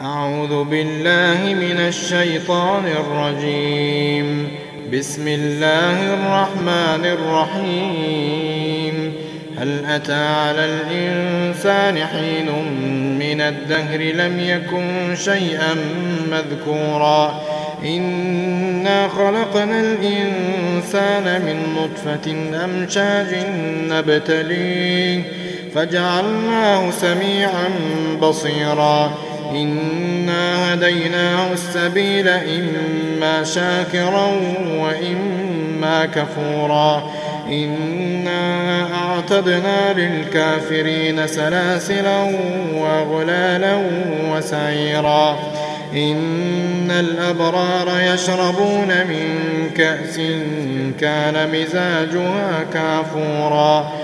أعوذ بالله من الشيطان الرجيم. بسم الله الرحمن الرحيم. هل أتى على الإنسان حين من الدهر لم يكن شيئا مذكورا. إنا خلقنا الإنسان من نطفة أمشاج نبتليه. فجعلناه سميعا بصيرا. إنا هديناه السبيل إما شاكرا وإما كفورا إنا أعتدنا للكافرين سلاسلا وغلالا وسعيرا إن الأبرار يشربون من كأس كان مزاجها كافوراً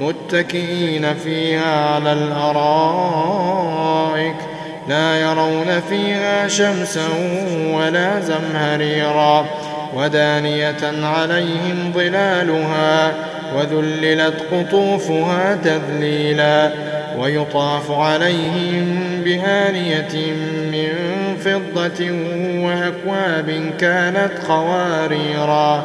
متكئين فيها على الأرائك لا يرون فيها شمسا ولا زمهريرا ودانية عليهم ظلالها وذللت قطوفها تذليلا ويطاف عليهم بهانية من فضة وأكواب كانت قواريرا.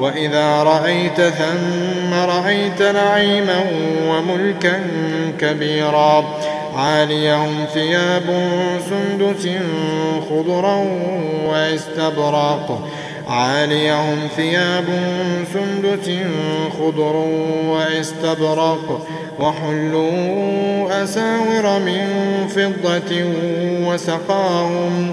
وإذا رأيت ثم رأيت نعيما وملكا كبيرا عاليهم ثياب سندس خضرا واستبراق عليهم ثياب سندس خضر واستبرق وحلوا أساور من فضة وسقاهم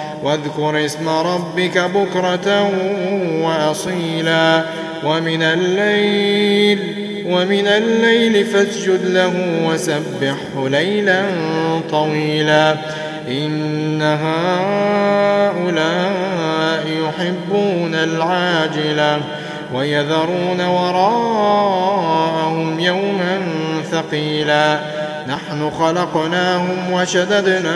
واذكر اسم ربك بكرة وأصيلا ومن الليل ومن الليل فاسجد له وسبحه ليلا طويلا إن هؤلاء يحبون العاجلة ويذرون وراءهم يوما ثقيلا نحن خلقناهم وشددنا